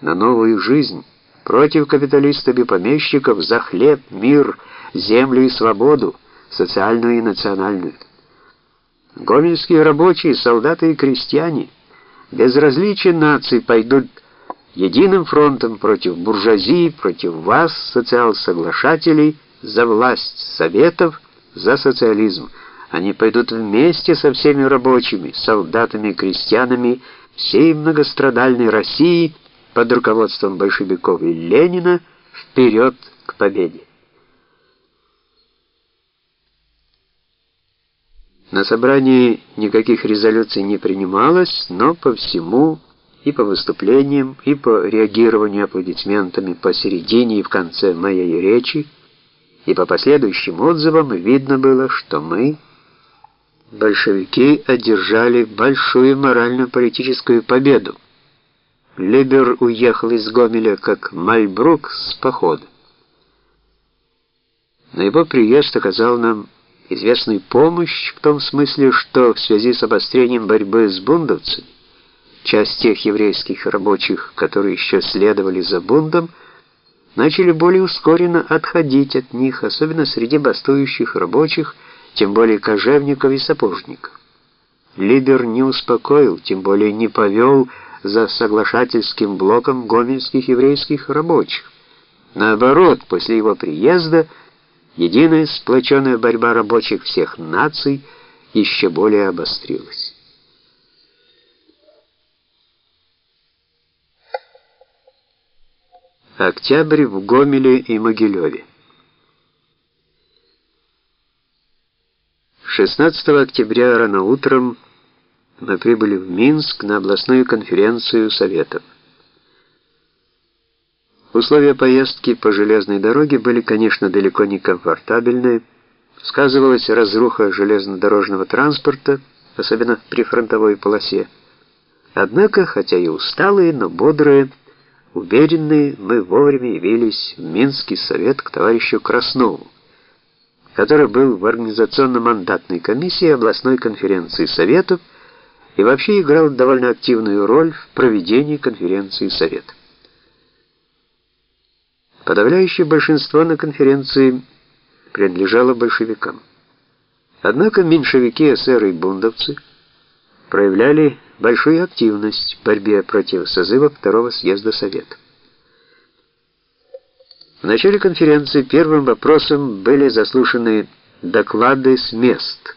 на новую жизнь, против капиталистов и помещиков за хлеб, мир, землю и свободу, социальную и национальную. Гомельские рабочие, солдаты и крестьяне, без различия наций, пойдут единым фронтом против буржуазии, против вас, социал-соглашателей, за власть советов, за социализм. Они пойдут вместе со всеми рабочими, солдатами крестьянами всей многострадальной России под руководством большевиков и Ленина вперед к победе. На собрании никаких резолюций не принималось, но по всему и по выступлениям, и по реагированию аплодисментами посередине и в конце моей речи, и по последующим отзывам видно было, что мы, большевики, одержали большую морально-политическую победу. Либер уехал из Гомеля как Мальбрук с похода. Но его приезд оказал нам известную помощь в том смысле, что в связи с обострением борьбы с бундовцами часть тех еврейских рабочих, которые еще следовали за бундом, начали более ускоренно отходить от них, особенно среди бастующих рабочих, тем более кожевников и сапожников. Лидер не успокоил, тем более не повел за соглашательским блоком гомельских еврейских рабочих. Наоборот, после его приезда единая сплоченная борьба рабочих всех наций еще более обострилась. Октябрь в Гомеле и Могилеве. 16 октября рано утром мы прибыли в Минск на областную конференцию Советов. Условия поездки по железной дороге были, конечно, далеко не комфортабельные. Сказывалась разруха железнодорожного транспорта, особенно при фронтовой полосе. Однако, хотя и усталые, но бодрые, Уверенные, мы вовремя явились в Минский совет к товарищу Краснову, который был в организационно-мандатной комиссии областной конференции советов и вообще играл довольно активную роль в проведении конференции советов. Подавляющее большинство на конференции принадлежало большевикам. Однако меньшевики, эсеры и бундовцы проявляли большую активность в борьбе против созыва второго съезда Совета. В начале конференции первым вопросом были заслушаны доклады с мест.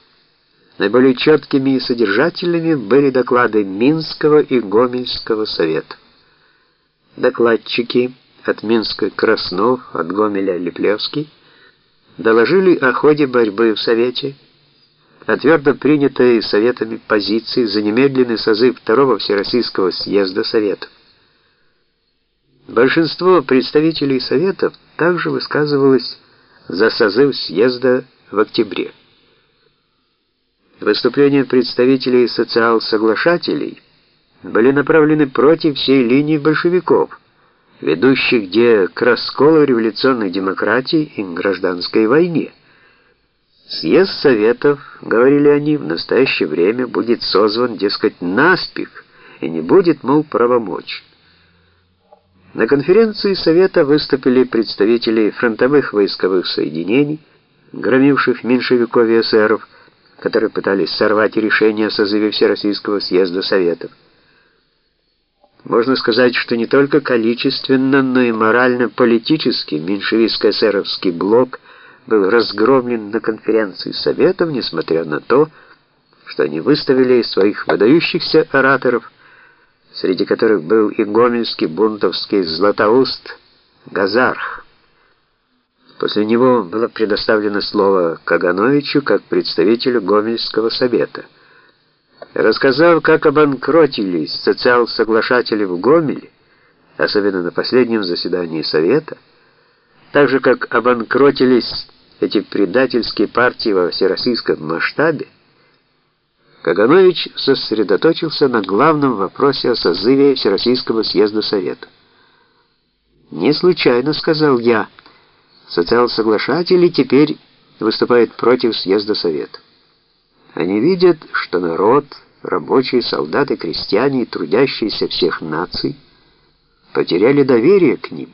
Наиболее четкими и содержательными были доклады Минского и Гомельского совета. Докладчики от Минска Краснов, от Гомеля Леплевский доложили о ходе борьбы в Совете, о твердо принятой Советами позиции за немедленный созыв Второго Всероссийского съезда Советов. Большинство представителей Советов также высказывалось за созыв съезда в октябре. Выступления представителей социал-соглашателей были направлены против всей линии большевиков, ведущих где к расколу революционной демократии и гражданской войне. Съезд Советов, говорили они, в настоящее время будет созван, дескать, наспех и не будет, мол, правомочий. На конференции Совета выступили представители фронтовых войсковых соединений, громивших меньшевиков и эсеров, которые пытались сорвать решение о созыве Всероссийского съезда Советов. Можно сказать, что не только количественно, но и морально-политически меньшевистско-эсеровский блок – был разгромлен на конференции Советов, несмотря на то, что они выставили своих выдающихся ораторов, среди которых был и гомельский бунтовский Златоуст Газарх. После него было предоставлено слово Кагановичу как представителю Гомельского совета. Рассказав, как обанкротились социал-соглашатели в Гомеле, особенно на последнем заседании совета, так же как обанкротились эти предательские партии во всероссийском масштабе, Каганович сосредоточился на главном вопросе о созыве Всероссийского съезда Совета. «Не случайно, — сказал я, — социал-соглашатели теперь выступают против съезда Совета. Они видят, что народ, рабочие, солдаты, крестьяне трудящиеся всех наций потеряли доверие к ним.